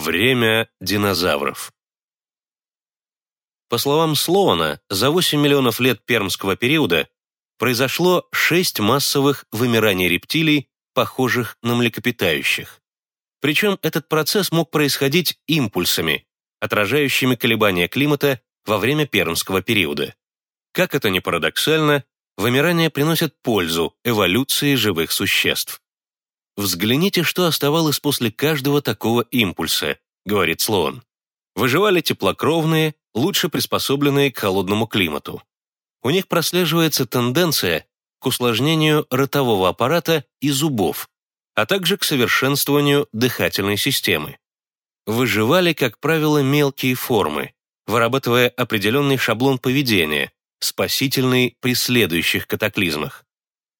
Время динозавров. По словам Слоана, за 8 миллионов лет пермского периода произошло 6 массовых вымираний рептилий, похожих на млекопитающих. Причем этот процесс мог происходить импульсами, отражающими колебания климата во время пермского периода. Как это ни парадоксально, вымирание приносит пользу эволюции живых существ. «Взгляните, что оставалось после каждого такого импульса», — говорит Слоан. Выживали теплокровные, лучше приспособленные к холодному климату. У них прослеживается тенденция к усложнению ротового аппарата и зубов, а также к совершенствованию дыхательной системы. Выживали, как правило, мелкие формы, вырабатывая определенный шаблон поведения, спасительный при следующих катаклизмах.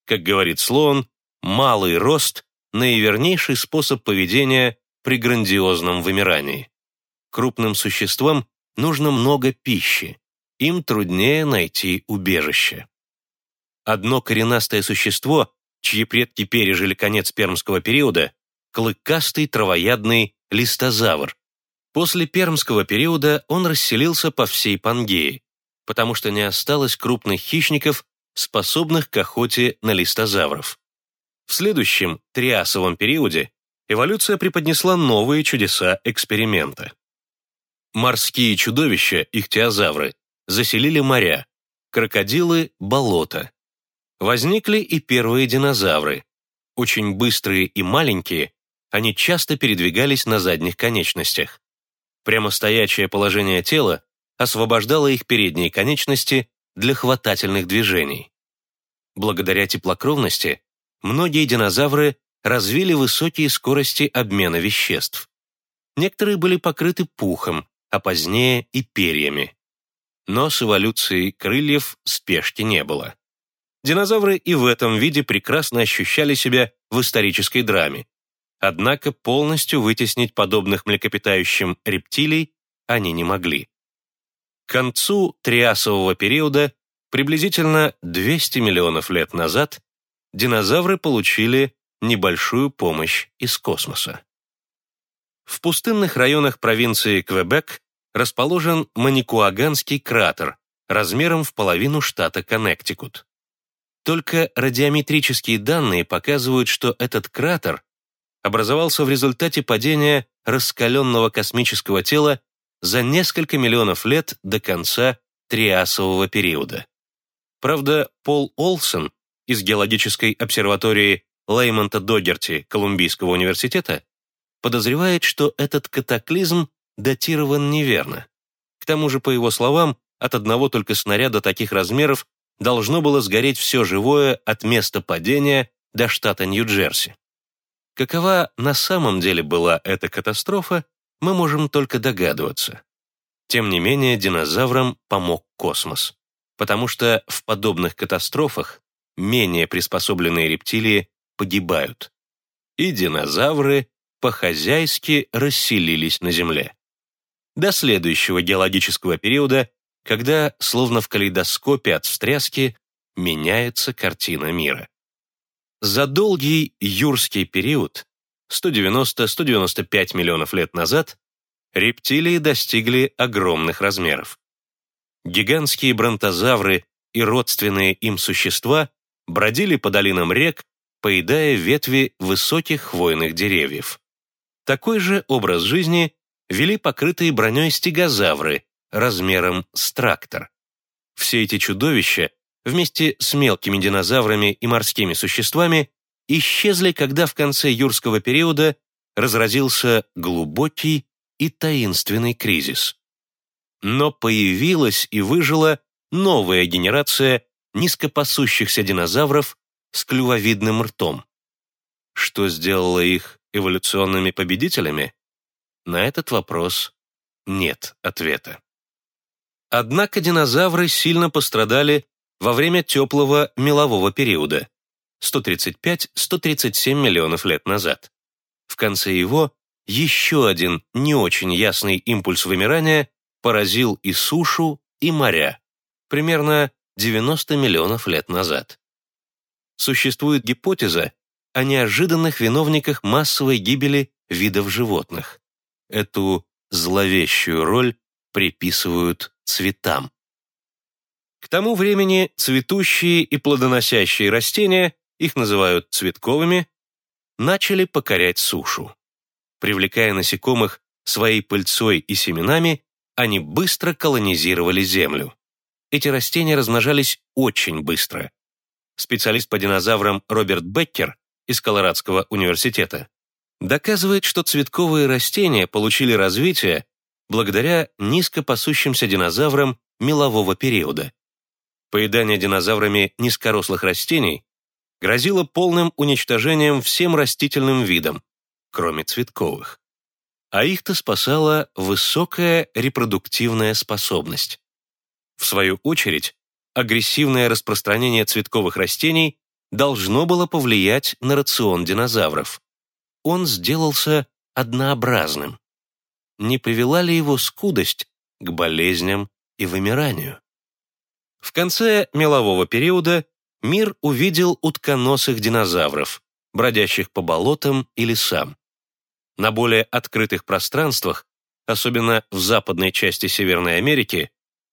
Как говорит Слоан, малый рост – наивернейший способ поведения при грандиозном вымирании. Крупным существам нужно много пищи, им труднее найти убежище. Одно коренастое существо, чьи предки пережили конец пермского периода, клыкастый травоядный листозавр. После пермского периода он расселился по всей Пангее, потому что не осталось крупных хищников, способных к охоте на листозавров. В следующем, триасовом периоде, эволюция преподнесла новые чудеса эксперимента. Морские чудовища, ихтиозавры, заселили моря, крокодилы – болота. Возникли и первые динозавры. Очень быстрые и маленькие, они часто передвигались на задних конечностях. Прямостоячее положение тела освобождало их передние конечности для хватательных движений. Благодаря теплокровности многие динозавры развили высокие скорости обмена веществ. Некоторые были покрыты пухом, а позднее и перьями. Но с эволюцией крыльев спешки не было. Динозавры и в этом виде прекрасно ощущали себя в исторической драме. Однако полностью вытеснить подобных млекопитающим рептилий они не могли. К концу триасового периода, приблизительно 200 миллионов лет назад, динозавры получили небольшую помощь из космоса. В пустынных районах провинции Квебек расположен Маникуаганский кратер размером в половину штата Коннектикут. Только радиометрические данные показывают, что этот кратер образовался в результате падения раскаленного космического тела за несколько миллионов лет до конца Триасового периода. Правда, Пол Олсон из геологической обсерватории Леймонта Догерти Колумбийского университета подозревает, что этот катаклизм датирован неверно. К тому же, по его словам, от одного только снаряда таких размеров должно было сгореть все живое от места падения до штата Нью-Джерси. Какова на самом деле была эта катастрофа, мы можем только догадываться. Тем не менее, динозаврам помог космос, потому что в подобных катастрофах менее приспособленные рептилии погибают. И динозавры по-хозяйски расселились на Земле. До следующего геологического периода, когда, словно в калейдоскопе от встряски, меняется картина мира. За долгий юрский период, 190-195 миллионов лет назад, рептилии достигли огромных размеров. Гигантские бронтозавры и родственные им существа бродили по долинам рек, поедая ветви высоких хвойных деревьев. Такой же образ жизни вели покрытые броней стегозавры размером с трактор. Все эти чудовища, вместе с мелкими динозаврами и морскими существами, исчезли, когда в конце юрского периода разразился глубокий и таинственный кризис. Но появилась и выжила новая генерация низкопасущихся динозавров с клювовидным ртом. Что сделало их эволюционными победителями? На этот вопрос нет ответа. Однако динозавры сильно пострадали во время теплого мелового периода 135-137 миллионов лет назад. В конце его еще один не очень ясный импульс вымирания поразил и сушу, и моря, примерно 90 миллионов лет назад. Существует гипотеза, о неожиданных виновниках массовой гибели видов животных. эту зловещую роль приписывают цветам. К тому времени цветущие и плодоносящие растения, их называют цветковыми, начали покорять сушу. Привлекая насекомых своей пыльцой и семенами, они быстро колонизировали Землю. Эти растения размножались очень быстро. Специалист по динозаврам Роберт Беккер из Колорадского университета доказывает, что цветковые растения получили развитие благодаря низкопасущимся динозаврам мелового периода. Поедание динозаврами низкорослых растений грозило полным уничтожением всем растительным видам, кроме цветковых. А их-то спасала высокая репродуктивная способность. В свою очередь, агрессивное распространение цветковых растений должно было повлиять на рацион динозавров. Он сделался однообразным. Не привела ли его скудость к болезням и вымиранию? В конце мелового периода мир увидел утконосых динозавров, бродящих по болотам и лесам. На более открытых пространствах, особенно в западной части Северной Америки,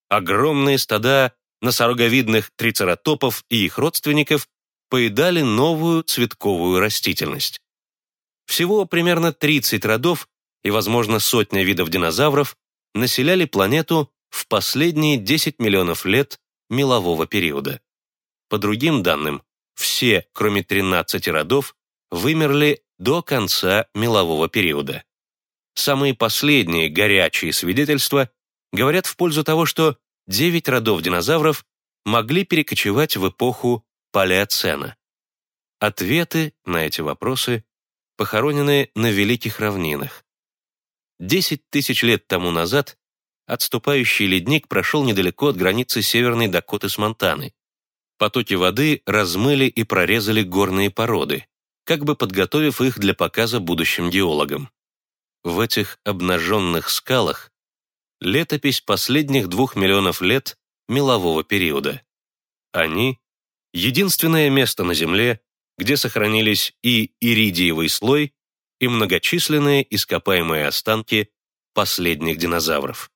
огромные стада носороговидных трицератопов и их родственников поедали новую цветковую растительность. Всего примерно 30 родов и, возможно, сотня видов динозавров населяли планету в последние 10 миллионов лет мелового периода. По другим данным, все, кроме 13 родов, вымерли до конца мелового периода. Самые последние горячие свидетельства говорят в пользу того, что 9 родов динозавров могли перекочевать в эпоху Палеоцена. Ответы на эти вопросы похоронены на Великих равнинах. 10 тысяч лет тому назад отступающий ледник прошел недалеко от границы Северной Дакоты с Монтаной. Потоки воды размыли и прорезали горные породы, как бы подготовив их для показа будущим геологам. В этих обнаженных скалах летопись последних двух миллионов лет мелового периода. Они — единственное место на Земле, где сохранились и иридиевый слой, и многочисленные ископаемые останки последних динозавров.